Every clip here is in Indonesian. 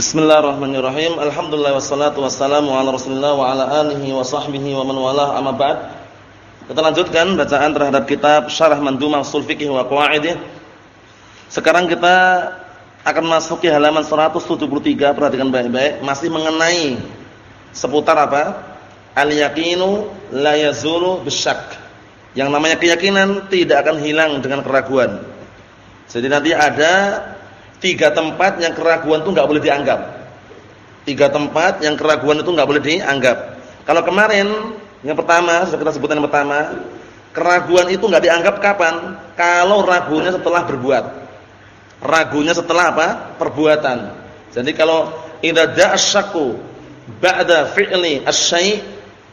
Bismillahirrahmanirrahim. Alhamdulillah wassalatu wassalamu ala Rasulillah wa ala alihi wa sahbihi wa man walah amma ba'd. Kita lanjutkan bacaan terhadap kitab Syarah Mandhumah Ushul Fiqh wa Qawaidih. Sekarang kita akan masuk ke halaman 173, perhatikan baik-baik, masih mengenai seputar apa? Al-yaqinu la yazulu bisyak. Yang namanya keyakinan tidak akan hilang dengan keraguan. Jadi nanti ada tiga tempat yang keraguan itu nggak boleh dianggap. Tiga tempat yang keraguan itu nggak boleh dianggap. Kalau kemarin yang pertama sudah kita sebutkan yang pertama, keraguan itu nggak dianggap kapan? Kalau ragunya setelah berbuat. Ragunya setelah apa? Perbuatan. Jadi kalau idza ja'a syakku ba'da fi'li asy-syai'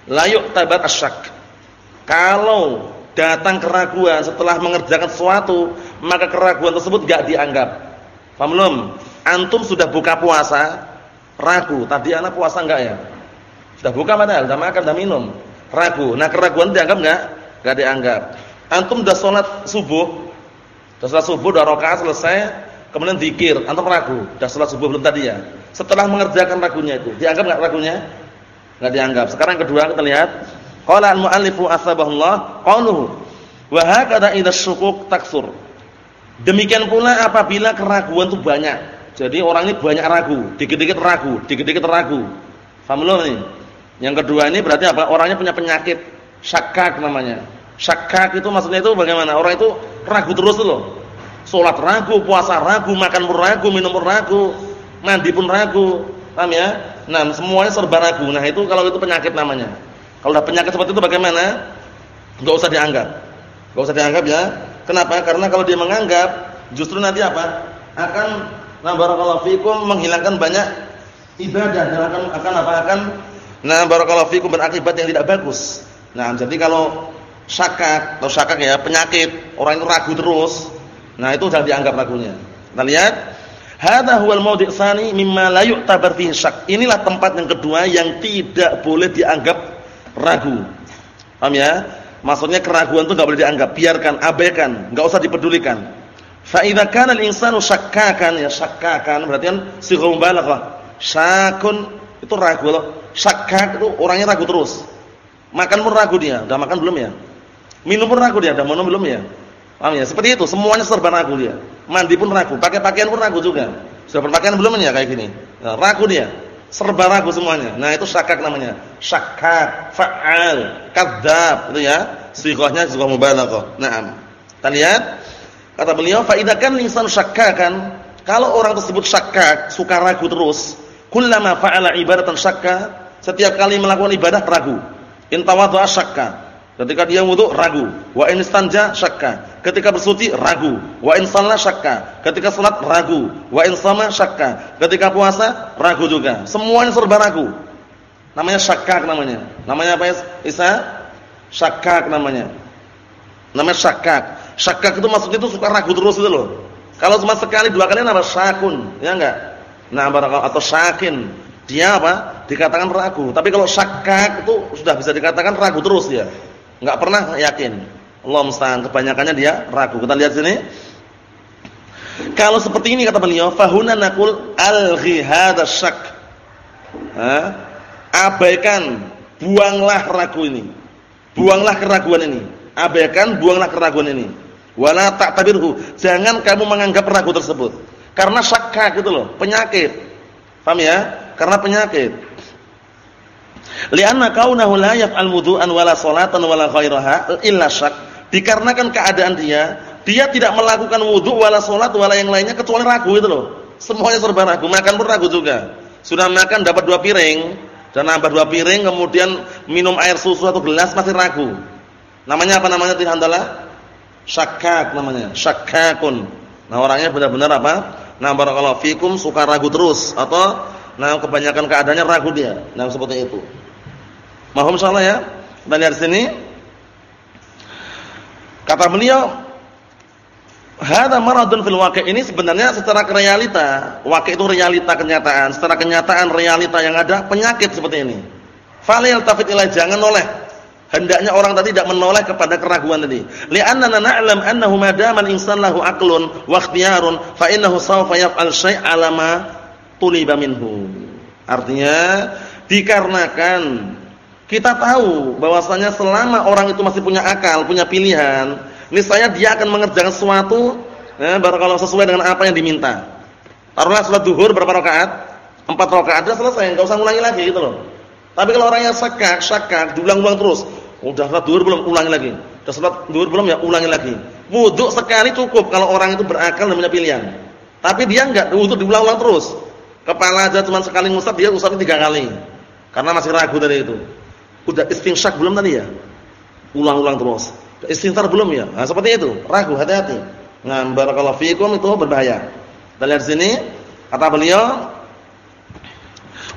la yu'tabar asyak. Kalau datang keraguan setelah mengerjakan sesuatu, maka keraguan tersebut enggak dianggap. Paham belum? Antum sudah buka puasa, ragu, tadi anak puasa enggak ya? Sudah buka padahal, sudah makan, sudah minum. Ragu. Nah, keraguan dianggap enggak? Enggak dianggap. Antum sudah sholat subuh, sudah sholat subuh, sudah rakaat selesai, kemudian zikir, antum ragu, sudah sholat subuh belum tadi ya? Setelah mengerjakan ragunya itu, dianggap enggak ragunya? Enggak dianggap. Sekarang kedua kita lihat, qala al-muallifu asbahullah qauluhu wa hakada idza syukuk taksur. Demikian pula apabila keraguan itu banyak. Jadi orang ini banyak ragu, dikit-dikit ragu, dikit-dikit ragu. Paham belum nih? Yang kedua ini berarti apa? Orangnya punya penyakit syakak namanya. Syakak itu maksudnya itu bagaimana? Orang itu ragu terus loh. Salat ragu, puasa ragu, makan pun ragu, minum pun ragu, mandi pun ragu. Paham ya? Nah, semuanya serba ragu. Nah, itu kalau itu penyakit namanya. Kalau udah penyakit seperti itu bagaimana? Enggak usah dianggap. Enggak usah dianggap ya. Kenapa? Karena kalau dia menganggap justru nanti apa? Akan nah barakallahu fikum menghilangkan banyak ibadah dan akan akan apa? Akan nah barakallahu fikum berakibat yang tidak bagus. Nah, jadi kalau syakak atau syakak ya, penyakit, orang itu ragu terus. Nah, itu jangan dianggap ragunya. Kita lihat Hadza huwal mawdi' tsani mimma la yu'tabar fihi syak. Inilah tempat yang kedua yang tidak boleh dianggap ragu. Paham ya? Maksudnya keraguan itu enggak boleh dianggap, biarkan, abaikan, enggak usah dipedulikan. Fa idza kana al-insanu syakkakan ya syakkakan berarti kan sighah mubalaghah. Syakun itu ragu loh. Syakkak itu orangnya ragu terus. Makan pun ragu dia, udah makan belum ya? Minum pun ragu dia, udah minum belum ya? Paham ya? Seperti itu, semuanya serba ragu dia. Mandi pun ragu, pakai pakaian pun ragu juga. Sudah berpakaian belum ya kayak gini? Nah, ragu dia serba ragu semuanya. Nah, itu syakak namanya. Syakak, fa'al, kadzab, itu ya. Sighahnya sighah mubalaghah. Naam. Kita lihat kata beliau fa idza kan insan syakkakan, kalau orang tersebut syakak, suka ragu terus, kullama fa'ala ibadatan syakka, setiap kali melakukan ibadah ragu. In tawaddu'a syakka. Ketika dia wudu ragu, wa in istanja syakka. Ketika bersuci ragu, wa in shalla syakka. Ketika salat ragu, wa in sama syakka. Ketika puasa ragu juga. Semuanya serba ragu. Namanya syakkak namanya. Namanya apa ya? Isa? Syakkak namanya. Namanya syakkak. Syakkak itu maksudnya itu suka ragu terus itu loh. Kalau cuma sekali dua kali nama syakun, ya enggak? Nah, atau syakin. Dia apa? Dikatakan ragu. Tapi kalau syakkak itu sudah bisa dikatakan ragu terus dia. Enggak pernah yakin. Allah musta'an, kebanyakannya dia ragu. Kita lihat sini. Kalau seperti ini kata beliau, fahuna naqul alghi hadza syak. Abaikan, buanglah ragu ini. Buanglah keraguan ini. Abaikan, buanglah keraguan ini. Wala ta'tabirhu. Jangan kamu menganggap ragu tersebut. Karena syakka gitu loh, penyakit. Paham ya? Karena penyakit. Lianna kaunahu la yaf'al wudu'an wala salatan wala ghairaha illa syak. Dikarenakan keadaan dia, dia tidak melakukan wudu wala salat wala yang lainnya kecuali ragu itu loh. Semuanya serba ragu, makan pun ragu juga. Sudah makan dapat dua piring dan nambah dua piring kemudian minum air susu atau gelas masih ragu. Namanya apa namanya tihandala? Syakkak namanya, syakkakun. Nah, orangnya benar-benar apa? Nah, barakallahu fikum suka ragu terus atau nah kebanyakan keadaannya ragu dia. Nah, seperti itu. Mahum insyaallah ya. Kita lihat sini. Kata beliau, "Hada maradun fil waqi'." Ini sebenarnya secara realita, waqi' itu realita kenyataan, secara kenyataan realita yang ada penyakit seperti ini. Falil tafid ilai jangan noleh. Hendaknya orang tadi tidak menoleh kepada keraguan tadi. Li'annana na'lam annahu ma dama al-insan lahu aqlun wa ikhtiyarun fa innahu sawfa yaf'al syai' 'ala tuliba minhu. Artinya dikarenakan kita tahu bahwasanya selama orang itu masih punya akal, punya pilihan, niscaya dia akan mengerjakan sesuatu ya, kalau sesuai dengan apa yang diminta. Taruhlah salat duhur berapa rakaat? Empat rakaat sudah selesai, enggak usah ulangi lagi gitu loh. Tapi kalau orang yang sakak, sakak, diulang-ulang terus, udah salat duhur belum ulangi lagi. Udah salat duhur belum ya ulangi lagi. Wudu sekali cukup kalau orang itu berakal dan punya pilihan. Tapi dia enggak wudu diulang-ulang terus. Kepala aja cuma sekali ngusap dia usapnya tiga kali. Karena masih ragu tadi itu. Udah istinsyak belum tadi ya? Ulang-ulang terus. Istighfar belum ya? Nah, seperti itu. Ragu, hati-hati. Nah, barakallahu fikum itu berbahaya. Kita lihat sini, kata beliau,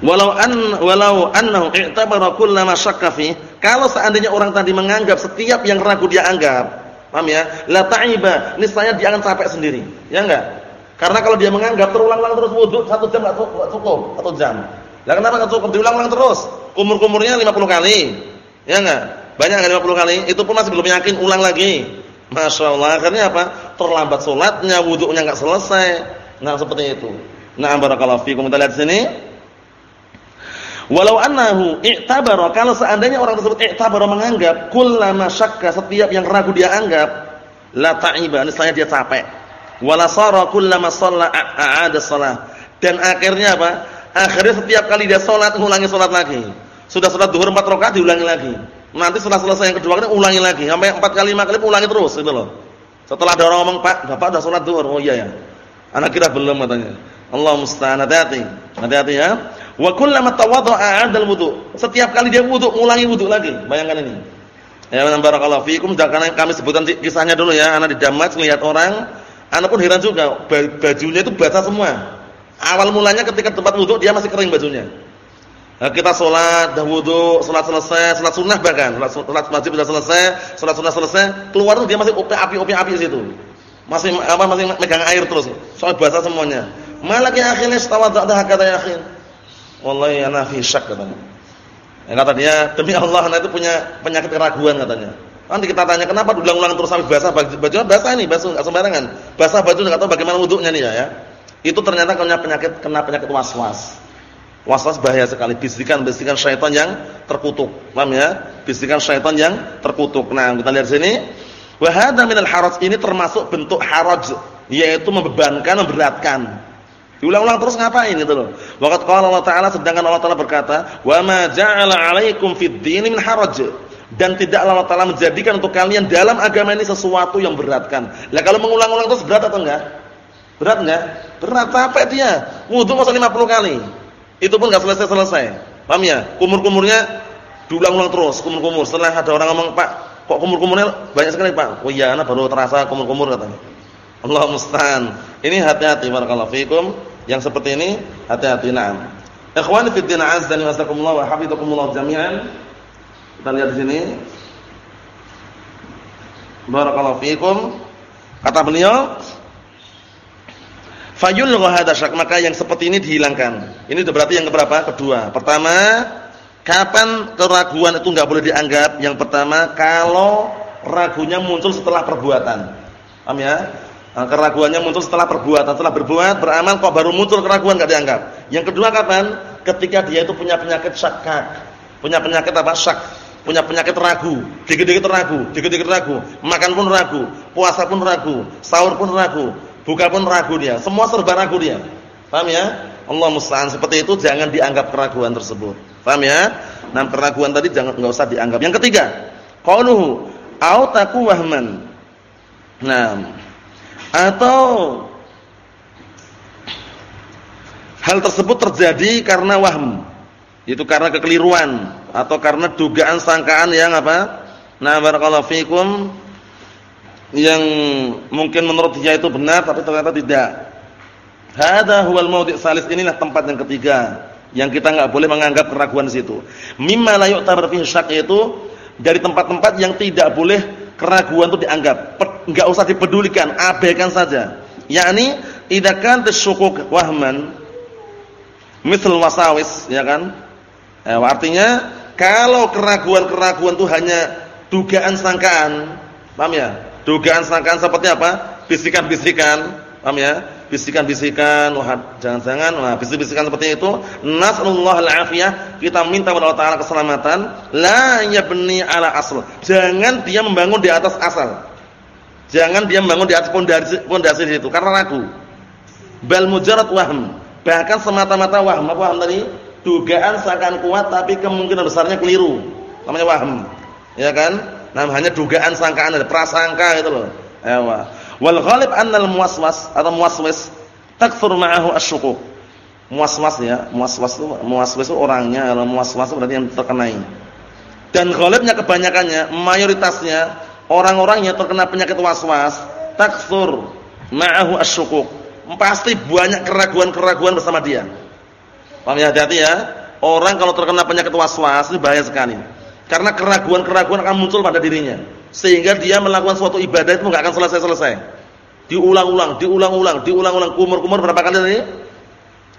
walau an walau annahu i'tabara kullama syakka fi, kalau seandainya orang tadi menganggap setiap yang ragu dia anggap, paham ya? La ta'iba, niscaya dia akan capek sendiri. Ya enggak? Karena kalau dia menganggap terulang-ulang terus wudhu satu jam nggak cukup, cukup, satu jam. Lah kenapa cukup? Diulang-ulang terus. Kumur-kumurnya 50 kali. Ya enggak? Banyak enggak 50 kali? Itu pun masih belum yakin, ulang lagi. Masya Allah. Akhirnya apa? Terlambat sholatnya, wudhunya nggak selesai. Nah seperti itu. Nah barakallahu fiikum. Kita lihat sini. Walau annahu i'tabara kalau seandainya orang tersebut i'tabara menganggap kullama syakka setiap yang ragu dia anggap la ta'iba, niscaya dia capek wala sara kullama shalla a'ada shalah. Dan akhirnya apa? Akhirnya setiap kali dia salat ulangi salat lagi. Sudah salat zuhur 4 rakaat diulangi lagi. Nanti setelah selesai yang kedua kali ulangi lagi sampai 4 kali 5 kali ulangi terus gitu loh. Setelah ada orang ngomong, "Pak, Bapak sudah salat zuhur." Oh iya ya. Anak kira belum katanya. Allah musta'an hati-hati. Hati-hati ya. Wa kullama tawadda'a 'adal wudu. Setiap kali dia wudu, ulangi wudu lagi. Bayangkan ini. Ya, barakallahu fiikum. Jangan kami sebutkan kisahnya dulu ya. Anak di Damas melihat orang Anak pun heran juga, bajunya itu basah semua. Awal mulanya ketika tempat wudhu dia masih kering bajunya. Nah, kita sholat, dah wudhu, sholat selesai, sholat sunnah bahkan, sholat, wajib sudah selesai, sholat sunnah selesai, keluar tuh dia masih api-api-api di situ. Masih apa masih megang air terus. Soal basah semuanya. Malaki akhirnya tawaddah kata ya akhir. Wallahi ana fi syak katanya. Ya, kata demi Allah anak itu punya penyakit keraguan katanya. Nanti kita tanya kenapa diulang-ulang terus sampai basah baju basah ini basah enggak sembarangan. Basah baju enggak tahu bagaimana wuduknya nih ya, ya. Itu ternyata kena penyakit kena penyakit was-was. Was-was bahaya sekali bisikan-bisikan syaitan yang terkutuk. Paham ya? Bisikan syaitan yang terkutuk. Nah, kita lihat sini. Wa hadza minal haraj ini termasuk bentuk haraj, yaitu membebankan, memberatkan. Diulang-ulang terus ngapain itu loh. Waqat qala Allah Ta'ala sedangkan Allah Ta'ala berkata, "Wa ma ja'ala 'alaikum fid din min haraj." dan tidaklah Allah Taala menjadikan untuk kalian dalam agama ini sesuatu yang beratkan. Lah kalau mengulang-ulang terus berat atau enggak? Berat enggak? Berat capek dia. Wudu masa 50 kali. Itu pun enggak selesai-selesai. Paham ya? Kumur-kumurnya diulang-ulang terus, kumur-kumur. Setelah ada orang ngomong, "Pak, kok kumur-kumurnya banyak sekali, Pak?" "Oh iya, ana baru terasa kumur-kumur," katanya. Allah musta'an. Ini hati-hati barakallahu fikum. Yang seperti ini hati-hati. Naam. Ikhwani fi din azza wa jalla wa hafizakumullah jami'an. Kita lihat di sini. Barakallahu fiikum. Kata beliau, Fayul hadza syak, maka yang seperti ini dihilangkan. Ini berarti yang keberapa? Kedua. Pertama, kapan keraguan itu enggak boleh dianggap? Yang pertama, kalau ragunya muncul setelah perbuatan. Paham ya? Nah, keraguannya muncul setelah perbuatan, setelah berbuat, beramal kok baru muncul keraguan enggak dianggap. Yang kedua kapan? Ketika dia itu punya penyakit syakak. Punya penyakit apa? Syak punya penyakit ragu, dikit-dikit ragu, dikit-dikit ragu, makan pun ragu, puasa pun ragu, sahur pun ragu, buka pun ragu dia, semua serba ragu dia. Paham ya? Allah musta'an seperti itu jangan dianggap keraguan tersebut. Paham ya? Nah, keraguan tadi jangan enggak usah dianggap. Yang ketiga, qauluhu au taku wahman. Nah, atau hal tersebut terjadi karena wahm. Itu karena kekeliruan atau karena dugaan sangkaan yang apa? Nah, barakallahu fikum yang mungkin menurut dia itu benar tapi ternyata tidak. Hadza huwal maudhi' salis inilah tempat yang ketiga yang kita enggak boleh menganggap keraguan di situ. Mimma la yu'tabar fihi syak itu dari tempat-tempat yang tidak boleh keraguan itu dianggap, enggak usah dipedulikan, abaikan saja. Yakni idza kan tasyukuk wahman misal wasawis, ya kan? Eh, artinya kalau keraguan-keraguan itu hanya dugaan sangkaan, paham ya? Dugaan sangkaan seperti apa? Bisikan-bisikan, paham ya? bisikan-bisikan, jangan-jangan, wah bisik-bisikan seperti itu, nasallallahu al-afiyah, kita minta kepada Allah Taala keselamatan, la yabni ala asl. Jangan dia membangun di atas asal. Jangan dia membangun di atas pondasi pondasi itu karena ragu. Bal mujarrad wahm. Bahkan semata-mata wahm, apa wahm tadi? Dugaan seakan kuat tapi kemungkinan besarnya keliru. Namanya wahm. Ya kan? Namanya dugaan sangkaan ada prasangka gitu loh. Ewa. Wal ghalib anna al muwaswas atau muwaswis takthur ma'ahu asyukuk. Muwaswas ya, muwaswas itu muwaswis itu orangnya, kalau muwaswas itu berarti yang terkenai. Dan ghalibnya kebanyakannya, mayoritasnya orang-orang yang terkena penyakit waswas, takthur ma'ahu asyukuk. Pasti banyak keraguan-keraguan bersama dia. Paham ya hati-hati ya. Orang kalau terkena penyakit waswas ini bahaya sekali. Karena keraguan-keraguan akan muncul pada dirinya. Sehingga dia melakukan suatu ibadah itu enggak akan selesai-selesai. Diulang-ulang, diulang-ulang, diulang-ulang kumur-kumur berapa kali tadi?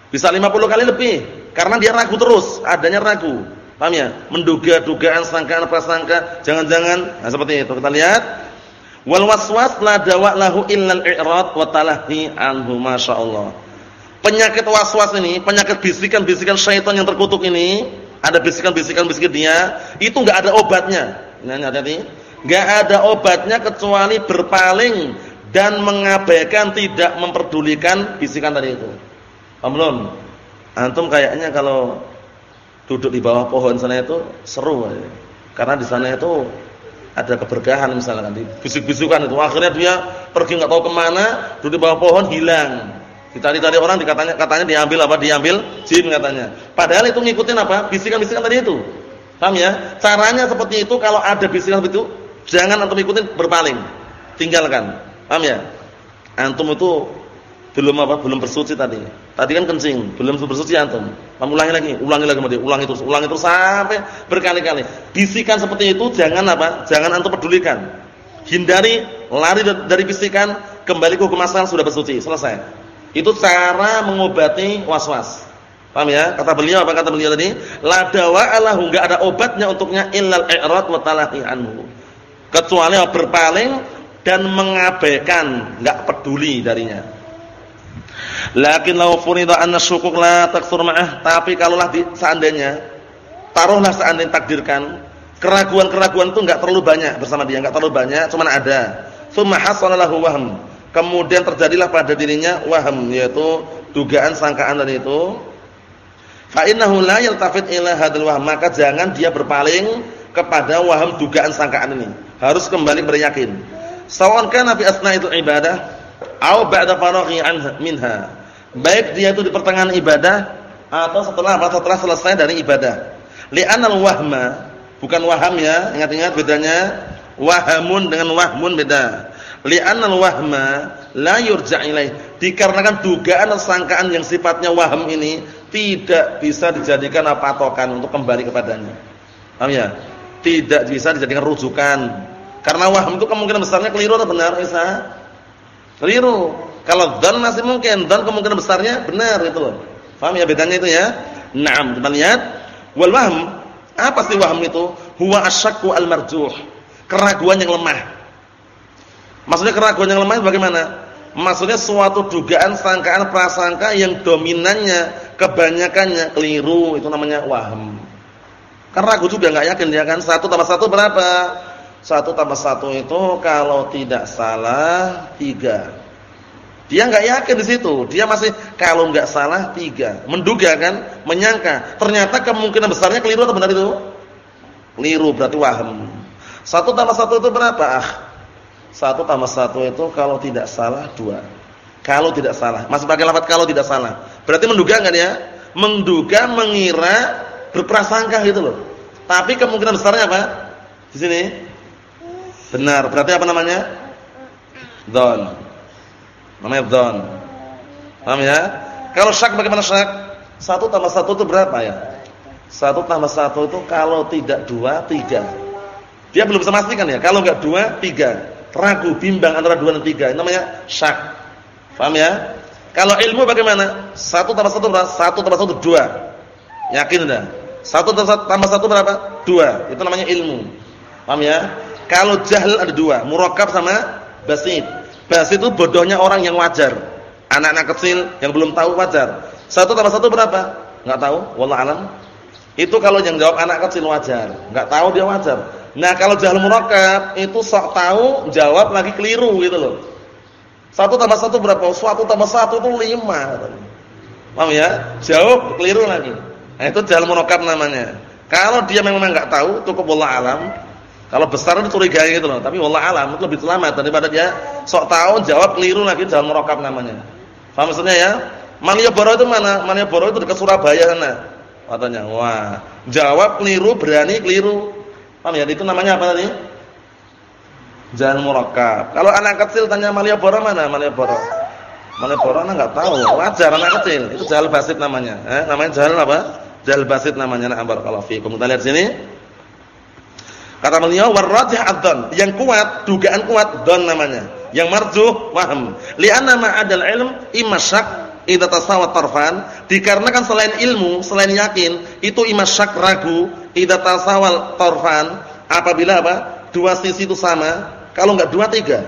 Bisa 50 kali lebih. Karena dia ragu terus, adanya ragu. Paham ya? Menduga dugaan, sangkaan, prasangka, jangan-jangan. Nah, seperti itu. Kita lihat. Wal waswas la dawa lahu illal i'rad wa talahi anhu masyaallah. Penyakit waswas ini, penyakit bisikan-bisikan syaitan yang terkutuk ini, ada bisikan-bisikan bisikan dia, itu enggak ada obatnya. Ini hati-hati. Enggak ada obatnya kecuali berpaling dan mengabaikan tidak memperdulikan bisikan tadi itu. Paham? Antum kayaknya kalau duduk di bawah pohon sana itu seru ya. Karena di sana itu ada keberkahan misalnya kan bisik-bisikan itu akhirnya dia pergi enggak tahu ke mana duduk di bawah pohon hilang Dicari-cari orang dikatanya katanya diambil apa? Diambil jin katanya. Padahal itu ngikutin apa? Bisikan-bisikan tadi itu. Paham ya? Caranya seperti itu kalau ada bisikan seperti itu, jangan antum ikutin berpaling. Tinggalkan. Paham ya? Antum itu belum apa? Belum bersuci tadi. Tadi kan kencing, belum bersuci antum. Kamu ulangi lagi, ulangi lagi kemudian, ulangi terus, ulangi terus sampai berkali-kali. Bisikan seperti itu jangan apa? Jangan antum pedulikan. Hindari lari dari bisikan, kembali ke hukum asal sudah bersuci, selesai. Itu cara mengobati was-was. Paham ya? Kata beliau apa kata beliau tadi? La dawa enggak ada obatnya untuknya illal i'rad wa talahi anhu. Kecuali berpaling dan mengabaikan, enggak peduli darinya. Lakin law furida anna syukuk la taksur ma'ah, tapi kalaulah di, seandainya taruhlah seandainya takdirkan keraguan-keraguan itu enggak terlalu banyak bersama dia, enggak terlalu banyak, cuman ada. Tsumma hasala lahu wahm kemudian terjadilah pada dirinya waham yaitu dugaan sangkaan tadi itu. Fa innahu la yaltafit ila hadzal wahm maka jangan dia berpaling kepada waham dugaan sangkaan ini. Harus kembali beryakin. Sawan kana fi asna'il ibadah atau ba'da faraghi minha. Baik dia itu di pertengahan ibadah atau setelah apa? Setelah selesai dari ibadah. Li'anal wahma bukan waham ya ingat-ingat bedanya. Wahamun dengan wahmun beda li'annal wahma la yurja' ilaih. Dikarenakan dugaan dan sangkaan yang sifatnya waham ini tidak bisa dijadikan patokan untuk kembali kepadanya. Paham ya? Tidak bisa dijadikan rujukan. Karena waham itu kemungkinan besarnya keliru atau benar Isa? Keliru. Kalau dan masih mungkin dan kemungkinan besarnya benar itu loh. Paham ya bedanya itu ya? Na'am kita lihat. Wal wahm apa sih waham itu? Huwa asyakku al marjuh keraguan yang lemah Maksudnya keraguan yang lemah bagaimana? Maksudnya suatu dugaan, sangkaan, prasangka yang dominannya, kebanyakannya keliru, itu namanya waham. Kan ragu juga nggak yakin dia kan. Satu tambah satu berapa? Satu tambah satu itu kalau tidak salah tiga. Dia nggak yakin di situ. Dia masih kalau nggak salah tiga. Menduga kan, menyangka. Ternyata kemungkinan besarnya keliru atau benar itu? Keliru berarti waham. Satu tambah satu itu berapa? Ah, satu tambah satu itu kalau tidak salah dua. Kalau tidak salah. Masih pakai lafaz kalau tidak salah. Berarti menduga enggak ya? Menduga, mengira, berprasangka gitu loh. Tapi kemungkinan besarnya apa? Di sini. Benar. Berarti apa namanya? Don. Namanya don. Paham ya? Kalau syak bagaimana syak? Satu tambah satu itu berapa ya? Satu tambah satu itu kalau tidak dua, tiga. Dia belum bisa memastikan ya. Kalau enggak dua, tiga ragu, bimbang antara dua dan tiga. Ini namanya syak. Paham ya? Kalau ilmu bagaimana? Satu tambah satu berapa? Satu tambah satu dua. Yakin dah. Satu tambah satu berapa? Dua. Itu namanya ilmu. Paham ya? Kalau jahil ada dua. Murakab sama basit. Basit itu bodohnya orang yang wajar. Anak-anak kecil yang belum tahu wajar. Satu tambah satu berapa? Enggak tahu, wallah alam. Itu kalau yang jawab anak kecil wajar, enggak tahu dia wajar. Nah, kalau jahil murakkab itu sok tahu, jawab lagi keliru gitu loh. Satu tambah satu berapa? Satu tambah satu itu lima. Paham ya? Jawab keliru lagi. Nah, itu jahil murakkab namanya. Kalau dia memang enggak tahu, cukup wallah alam. Kalau besar itu curiga gitu loh, tapi wallah alam itu lebih selamat daripada dia sok tahu jawab keliru lagi jahil murakkab namanya. Paham maksudnya ya? Malioboro itu mana? Malioboro itu dekat Surabaya sana. Katanya. Wah, jawab keliru, berani keliru. Paham ya? Itu namanya apa tadi? Jahil murakkab. Kalau anak kecil tanya Malioboro mana? Malioboro. Malioboro anak enggak tahu. Wajar anak kecil. Itu jahil basit namanya. Eh, namanya jahil apa? Jahil basit namanya. Nah, barakallahu fiikum. Kita lihat sini. Kata beliau warrajih adzan, yang kuat, dugaan kuat don namanya. Yang marjuh waham. Li'anna ma'adal ilm imma syak idza tasawat tarfan, dikarenakan selain ilmu, selain yakin, itu imma syak ragu idza tasawal tarfan, apabila apa? Dua sisi itu sama, kalau enggak dua tiga.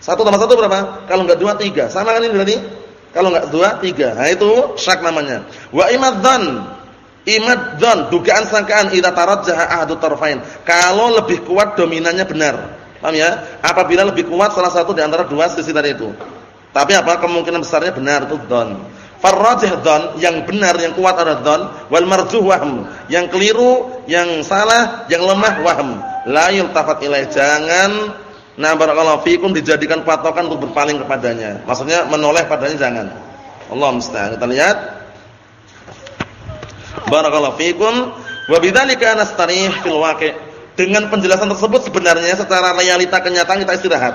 Satu tambah satu berapa? Kalau enggak dua tiga. Sama kan ini berarti? Kalau enggak dua tiga. Nah itu syak namanya. Wa imadzan Imad don dugaan sangkaan idza tarajjaha ahadu tarfain. Kalau lebih kuat dominannya benar. Paham ya? Apabila lebih kuat salah satu di antara dua sisi tadi itu. Tapi apa kemungkinan besarnya benar itu don. Farrajih don yang benar yang kuat adalah don wal marjuh wahm. Yang keliru, yang salah, yang lemah wahm. La yultafat ilaih. Jangan nah barakallahu fikum dijadikan patokan untuk berpaling kepadanya. Maksudnya menoleh padanya jangan. Allah musta'an. Kita lihat Barakallahu fikum wa bidzalika nastarih fil waqi'. Dengan penjelasan tersebut sebenarnya secara realita kenyataan kita istirahat.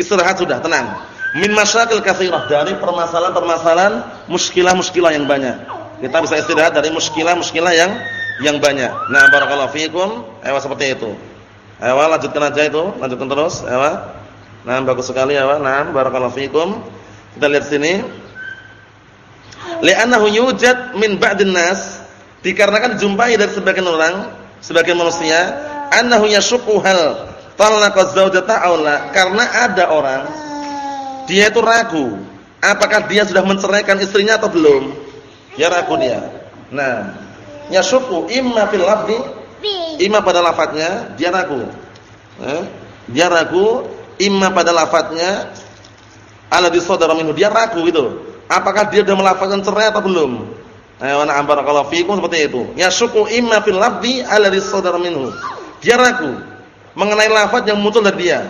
Istirahat sudah, tenang. Min masyakil katsirah dari permasalahan-permasalahan muskilah-muskilah yang banyak. Kita bisa istirahat dari muskilah-muskilah yang yang banyak. Nah, barakallahu fikum. Ewa seperti itu. Ewa lanjutkan aja itu, lanjutkan terus. Ewa. Nah, bagus sekali ewa. Nah, barakallahu fikum. Kita lihat sini. Li'annahu yujad min ba'din nas Dikarenakan dijumpai dari sebagian orang, sebagian manusia, annahu yashqu hal talaqa la, karena ada orang dia itu ragu apakah dia sudah menceraikan istrinya atau belum. Ya ragu dia. Nah, yashqu imma fil lafzi imma pada lafadznya dia ragu. Eh? Dia ragu imma pada lafadznya alladhi sadara minhu dia ragu gitu. Apakah dia sudah melafazkan cerai atau belum? Eh wa na'am barakallahu fikum seperti itu. Yasuku imma fil lafzi alladhi sadara minhu. Dia ragu mengenai lafaz yang muncul dari dia.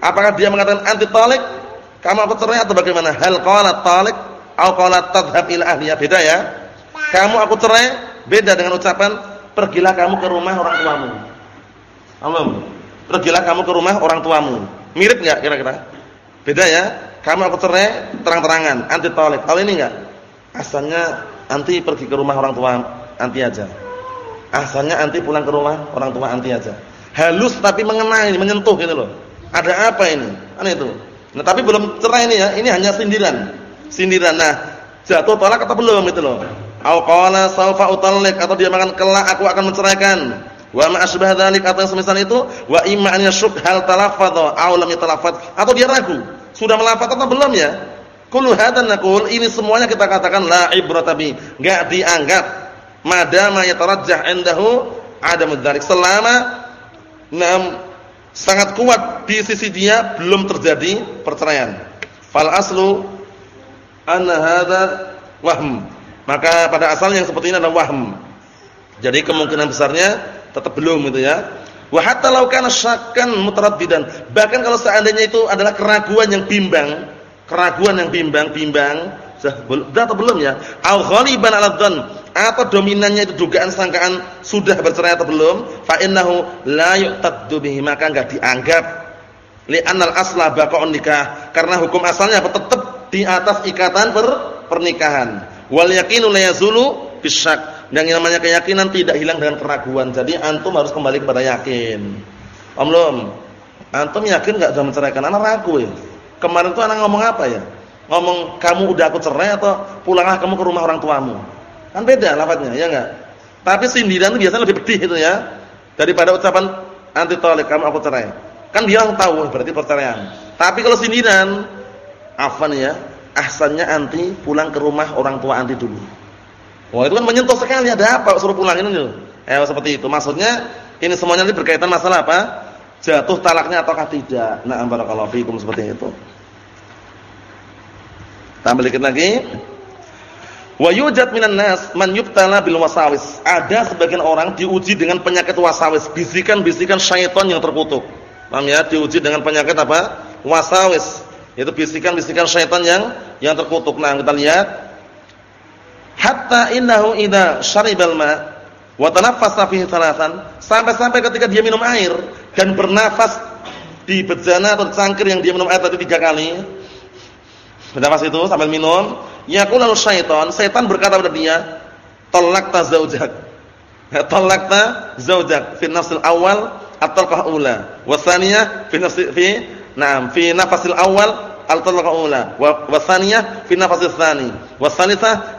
Apakah dia mengatakan anti talik? Kamu aku cerai atau bagaimana? Hal qala talik atau qala tadhhab ila ahliya? Beda ya. Kamu aku cerai beda dengan ucapan pergilah kamu ke rumah orang tuamu. Amin. Pergilah kamu ke rumah orang tuamu. Mirip enggak kira-kira? Beda ya. Kamu aku cerai terang-terangan, anti talik. Kalau ini enggak? Asalnya anti pergi ke rumah orang tua anti aja. Asalnya anti pulang ke rumah orang tua anti aja. Halus tapi mengenai, menyentuh gitu loh. Ada apa ini? Kan itu. Nah, tapi belum cerai ini ya. Ini hanya sindiran. Sindiran. Nah, jatuh tolak atau belum itu loh. Au qala saufa utallik atau dia makan kelak aku akan menceraikan. Wa ma asbah dzalik atau semisal itu wa imma an yashuk hal talaffadha aw lam yatalaffadh atau dia ragu. Sudah melafaz atau belum ya? Kullu hadan naqul ini semuanya kita katakan la ibrata bi, enggak dianggap madama yatarajjah indahu adam dzalik selama nam sangat kuat di sisi dia belum terjadi perceraian. Fal aslu anna hadza wahm. Maka pada asalnya yang seperti ini adalah wahm. Jadi kemungkinan besarnya tetap belum gitu ya. Wa hatta law kana syakkan mutaraddidan. Bahkan kalau seandainya itu adalah keraguan yang bimbang, keraguan yang bimbang-bimbang sudah atau belum ya? Au ghaliban 'ala dzan atau dominannya itu dugaan sangkaan sudah bercerai atau belum? Fa innahu la yu'taddu bihi maka enggak dianggap li'annal asla baqa'un nikah karena hukum asalnya tetap di atas ikatan per pernikahan. Wal yaqinu la yazulu bisyak yang namanya keyakinan tidak hilang dengan keraguan. Jadi antum harus kembali kepada yakin. Om belum? Antum yakin enggak sudah menceraikan? Anak ragu ya. Kemarin tuh anak ngomong apa ya? Ngomong kamu udah aku cerai atau pulanglah kamu ke rumah orang tuamu. Kan beda lafadznya, ya enggak? Tapi sindiran itu biasanya lebih pedih itu ya. Daripada ucapan anti tolik kamu aku cerai. Kan dia yang tahu berarti perceraian. Tapi kalau sindiran afan ya, ahsannya anti pulang ke rumah orang tua anti dulu. Wah, itu kan menyentuh sekali ada apa suruh pulang ini loh. Eh seperti itu. Maksudnya ini semuanya ini berkaitan masalah apa? Jatuh talaknya ataukah tidak. Nah, barakallahu fikum seperti itu. Tambah dikit lagi. Wa yujad minan nas man yubtala bil wasawis. Ada sebagian orang diuji dengan penyakit wasawis, bisikan-bisikan syaitan yang terkutuk. Paham ya? Diuji dengan penyakit apa? Wasawis. Itu bisikan-bisikan syaitan yang yang terkutuk. Nah, kita lihat hatta innahu idza syaribal ma' wa tanaffasa fihi thalathan sampai-sampai ketika dia minum air dan bernafas di bejana atau cangkir yang dia minum air tadi tiga kali bernafas itu sambil minum. Yaqulu lalu syaitan setan berkata pada dia talaqta zaujak talaqta zaujak fi nafsil awal at-talqah ula. Fi nafsi fi na'am fi nafasil awal al-talaqa ula. Wa fi nafasis tsani wa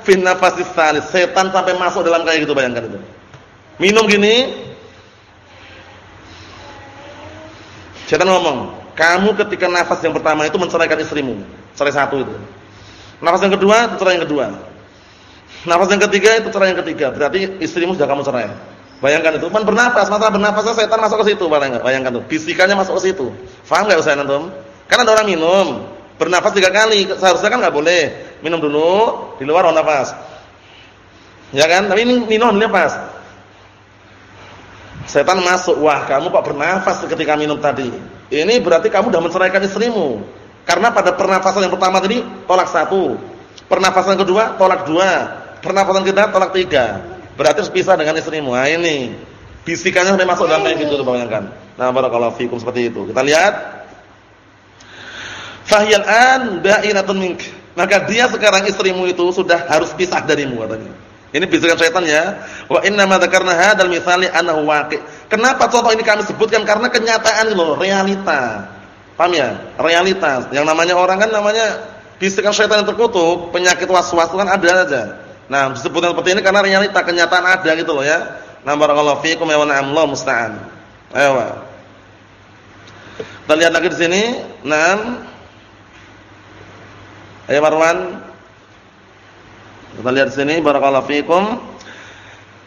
fi nafasis tsalis setan sampai masuk dalam kayak gitu bayangkan itu. Minum gini. Setan ngomong, kamu ketika nafas yang pertama itu menceraikan istrimu. Cerai satu itu. Nafas yang kedua, itu cerai yang kedua. Nafas yang ketiga itu cerai yang ketiga. Berarti istrimu sudah kamu cerai. Bayangkan itu, kan bernafas, masalah bernafasnya setan masuk ke situ, bayangkan, bayangkan tuh. Bisikannya masuk ke situ. Faham enggak Ustaz antum? Kan ada orang minum, bernafas tiga kali, seharusnya kan enggak boleh. Minum dulu, di luar nafas. Ya kan? Tapi ini minum nafas. Setan masuk, wah kamu kok bernafas ketika minum tadi. Ini berarti kamu sudah menceraikan istrimu. Karena pada pernafasan yang pertama tadi tolak satu, pernafasan kedua tolak dua, pernafasan ketiga tolak tiga. Berarti harus pisah dengan istrimu. Nah ini bisikannya sudah masuk dalam kayak gitu bayangkan. Nah barakallahu fikum seperti itu. Kita lihat. Fahyal an ba'inatun mink. Maka dia sekarang istrimu itu sudah harus pisah darimu katanya. Ini bisikan syaitan ya. Wa inna ma dzakarna hadzal mitsali annahu waqi'. Kenapa contoh ini kami sebutkan karena kenyataan loh, realita. Paham ya? Realitas. Yang namanya orang kan namanya bisikan syaitan yang terkutuk, penyakit was-was kan ada aja. Nah, disebutkan seperti ini karena realita, kenyataan ada gitu loh ya. Nah, barakallahu fiikum ya wa na'amullah musta'an. Ayo. Kita lihat lagi di sini. Naam. Ayo Marwan. Kita lihat sini barakallahu fikum.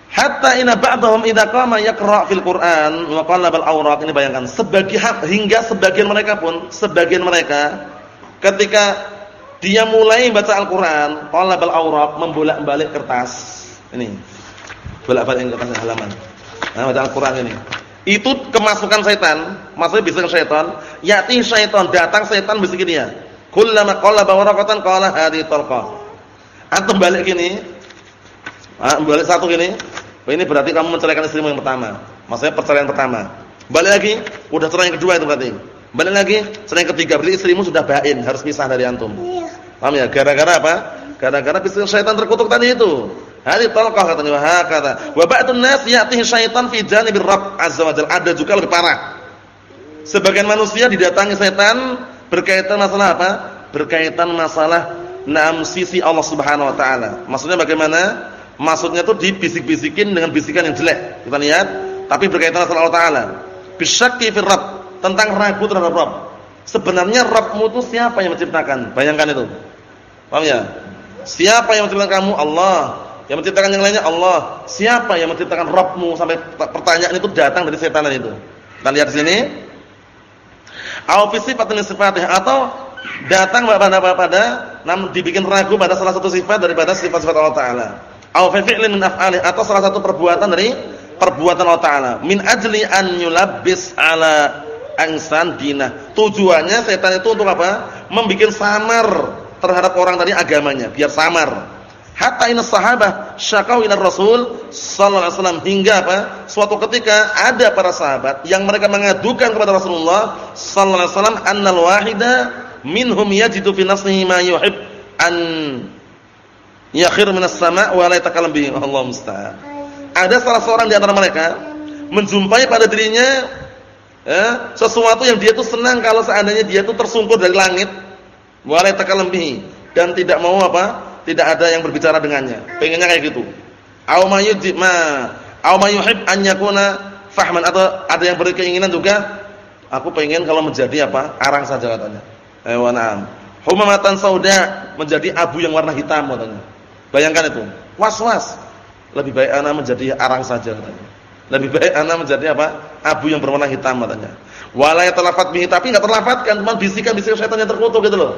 Hatta ina ba'dahum idza qama yaqra' fil Qur'an wa qallaba al-awraq ini bayangkan sebagian hingga sebagian mereka pun sebagian mereka ketika dia mulai baca Al-Qur'an qallaba al-awraq membolak-balik kertas. Ini. Bolak-balik kertas halaman. Nah, baca Al-Qur'an ini. Itu kemasukan setan, maksudnya bisikan setan, yati syaitan, datang setan bisikin dia. Kullama qallaba waraqatan qala hadhihi talqah. Antum balik gini. Ah, balik satu gini. Oh, ini berarti kamu menceraikan istrimu yang pertama. Maksudnya perceraian pertama. Balik lagi, udah cerai yang kedua itu berarti. Balik lagi, cerai yang ketiga berarti istrimu sudah bain, harus pisah dari antum. Iya. Paham ya? Gara-gara apa? Gara-gara pisah syaitan terkutuk tadi itu. Hadi talqah katanya wa hakata. Wa ba'dun nas ya'tihi syaitan fi janibir Rabb azza wa jalla. Ada juga lebih parah. Sebagian manusia didatangi setan berkaitan masalah apa? Berkaitan masalah Naam sisi Allah Subhanahu wa taala. Maksudnya bagaimana? Maksudnya itu dibisik-bisikin dengan bisikan yang jelek. Kita lihat, tapi berkaitan dengan Allah taala. Bisyakki fil Rabb, tentang ragu terhadap Rabb. Sebenarnya Rabbmu itu siapa yang menciptakan? Bayangkan itu. Paham ya? Siapa yang menciptakan kamu? Allah. Yang menciptakan yang lainnya Allah. Siapa yang menciptakan Rabbmu? Sampai pertanyaan itu datang dari setan itu. Kita lihat sini. Au fi sifatin atau datang pada pada namun dibikin ragu pada salah satu sifat daripada sifat-sifat Allah taala. Au fi fi'lin min af'ali atau salah satu perbuatan dari perbuatan Allah taala. Min ajli an yulabbis ala angsan dinah. Tujuannya setan itu untuk apa? Membikin samar terhadap orang tadi agamanya, biar samar. Hatta inna sahabah syakau ila Rasul sallallahu alaihi wasallam hingga apa? Suatu ketika ada para sahabat yang mereka mengadukan kepada Rasulullah sallallahu alaihi wasallam annal wahida minhum yajidu fi nafsihi ma yuhib an yakhir minas sama' wa la yatakallam bihi. Allah musta'an. Ada salah seorang di antara mereka menjumpai pada dirinya eh, sesuatu yang dia tuh senang kalau seandainya dia tuh tersungkur dari langit. Wa la yatakallam bihi. Dan tidak mau apa? Tidak ada yang berbicara dengannya. Pengennya kayak gitu. Au ma yujib ma au yuhib an yakuna fahman. Atau ada yang berkeinginan juga aku pengen kalau menjadi apa? Arang saja katanya. Eh wa na'am. Humamatan sauda. Menjadi abu yang warna hitam katanya. Bayangkan itu. Was-was. Lebih baik ana menjadi arang saja katanya. Lebih baik ana menjadi apa? Abu yang berwarna hitam katanya. Wala yatalafat bihi tapi enggak terlafadzkan, cuma bisikan-bisikan setan yang terkutuk gitu loh.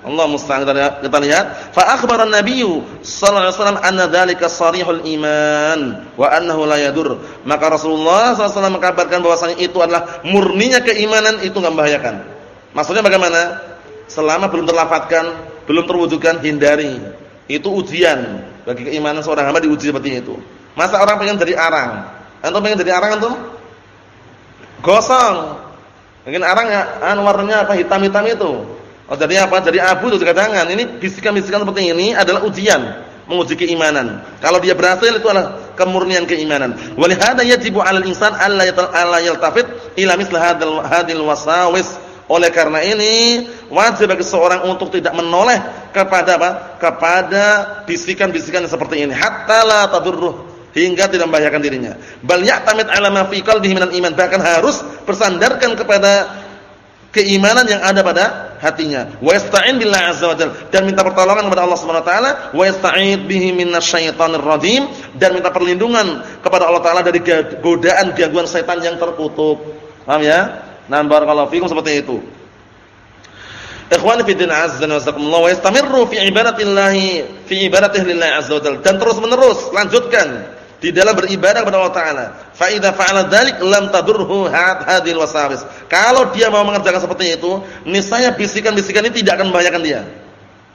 Allah musta'an kita lihat fa akhbara an-nabiy sallallahu alaihi wasallam anna dzalika sarihul iman wa annahu la maka Rasulullah sallallahu alaihi wasallam mengkabarkan bahwasanya itu adalah murninya keimanan itu enggak membahayakan maksudnya bagaimana selama belum terlafadzkan belum terwujudkan hindari itu ujian bagi keimanan seorang hamba diuji seperti itu masa orang pengen jadi arang antum pengen jadi arang antum gosong mungkin arang anu warnanya apa hitam-hitam itu Oh, jadi apa? Jadi abu itu jangan. Ini bisikan-bisikan seperti ini adalah ujian, menguji keimanan. Kalau dia berhasil itu adalah kemurnian keimanan. Walihada yajibu 'alal insan alla yaltafit ila misl hadzal hadil wasawis. Oleh karena ini wajib bagi seorang untuk tidak menoleh kepada apa? Kepada bisikan-bisikan seperti ini hatta la tadurruh hingga tidak membahayakan dirinya. Bal ya'tamid 'ala ma fi qalbihi minal iman bahkan harus bersandarkan kepada keimanan yang ada pada hatinya. Wa yasta'in billahi azza wajalla dan minta pertolongan kepada Allah Subhanahu wa taala, wa yasta'id bihi minasyaitonir rajim dan minta perlindungan kepada Allah taala dari godaan gangguan setan yang terkutuk. Paham ya? Nah, barakallahu fikum seperti itu. Ikhwani fi din azza wa jalla wa yastamirru fi ibadatillahi fi ibadatihi lillahi azza wajalla dan terus menerus lanjutkan di dalam beribadah kepada Allah Taala. Fa idza fa'ala dzalik lam tadurhu hadhil wasawis. Kalau dia mau mengerjakan seperti itu, niscaya bisikan-bisikan ini tidak akan membahayakan dia.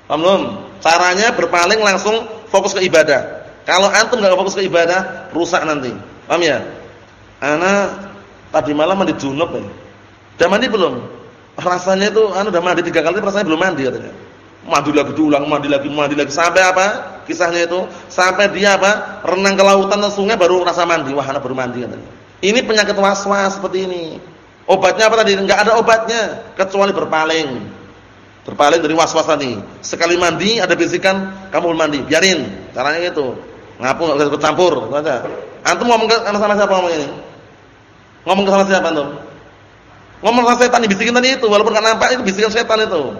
Paham belum? Caranya berpaling langsung fokus ke ibadah. Kalau antum enggak fokus ke ibadah, rusak nanti. Paham ya? Ana tadi malam mandi junub ya. Udah mandi belum? Rasanya itu anu udah mandi tiga kali rasanya belum mandi katanya mandi lagi diulang, mandi lagi, mandi lagi sampai apa? Kisahnya itu sampai dia apa? Renang ke lautan atau sungai baru rasa mandi. Wah, anak baru mandi katanya. Ini penyakit was-was seperti ini. Obatnya apa tadi? Enggak ada obatnya kecuali berpaling. Berpaling dari was-was tadi. Sekali mandi ada bisikan, kamu belum mandi, biarin. Caranya gitu. Ngapu enggak usah ikut campur, aja. Antum ngomong ke sama siapa ngomong ini? Ngomong ke sama siapa antum? Ngomong sama setan dibisikin tadi itu, walaupun enggak nampak itu bisikan setan itu.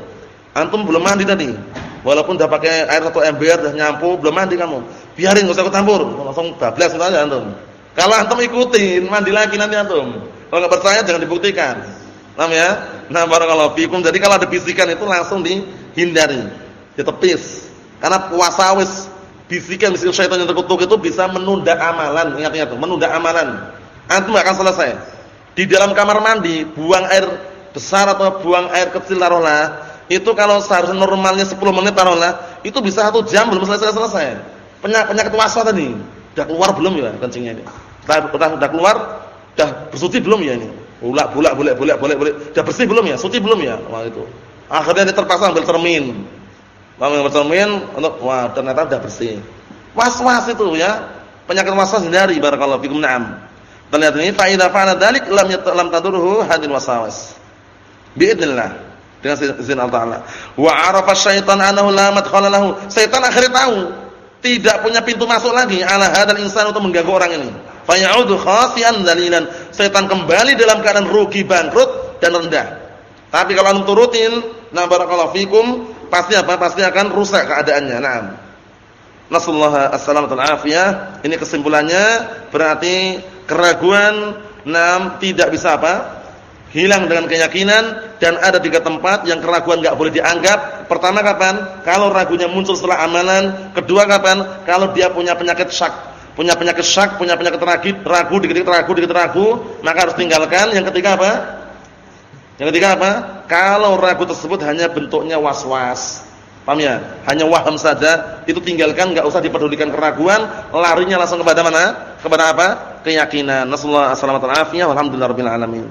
Antum belum mandi tadi. Walaupun udah pakai air satu ember, udah nyampu, belum mandi kamu. Biarin enggak usah campur, langsung bablas itu aja antum. Kalau antum ikutin, mandi lagi nanti antum. Kalau enggak percaya jangan dibuktikan. Paham ya? Nah, barakallahu fikum. Jadi kalau ada bisikan itu langsung dihindari, ditepis. Karena puasa wis bisikan bisikan syaitan yang terkutuk itu bisa menunda amalan. Ingat-ingat tuh, menunda amalan. Antum akan selesai. Di dalam kamar mandi, buang air besar atau buang air kecil taruhlah itu kalau seharusnya normalnya 10 menit taruhlah, itu bisa satu jam belum selesai-selesai. Penyakit, penyakit waswa tadi. Udah keluar belum ya kencingnya ini? Udah, udah, keluar, udah bersuci belum ya ini? Ulak, bulak, bulak, bulak, bulak, bulak. Udah bersih belum ya? Suci belum ya? Wah itu. Akhirnya dia terpaksa ambil cermin. Ambil cermin untuk wah ternyata udah bersih. Was-was itu ya. Penyakit waswas hindari barakallahu fikum na'am. Kita lihat ini fa idza fa'ala dzalik lam lam tadurhu hadil waswas. Biidznillah dengan izin Allah Taala. Wa arafa syaitan annahu la madkhala lahu. Setan akhirnya tahu tidak punya pintu masuk lagi ala hadzal insan untuk mengganggu orang ini. Fa ya'udu khasian dalilan. Setan kembali dalam keadaan rugi, bangkrut dan rendah. Tapi kalau antum turutin, na barakallahu fikum, pasti apa? Pasti akan rusak keadaannya. Naam. Nasallahu as-salamatu afiyah. Ini kesimpulannya berarti keraguan nam tidak bisa apa? hilang dengan keyakinan dan ada tiga tempat yang keraguan enggak boleh dianggap. Pertama kapan? Kalau ragunya muncul setelah amalan. Kedua kapan? Kalau dia punya penyakit syak. Punya penyakit syak, punya penyakit ragu, ragu dikit-dikit ragu, dikit ragu, maka harus tinggalkan. Yang ketiga apa? Yang ketiga apa? Kalau ragu tersebut hanya bentuknya was-was. Paham ya? Hanya waham saja, itu tinggalkan, enggak usah dipedulikan keraguan, larinya langsung kepada mana? Kepada apa? Keyakinan. Nasallahu alaihi wasallam. Alhamdulillah rabbil alamin.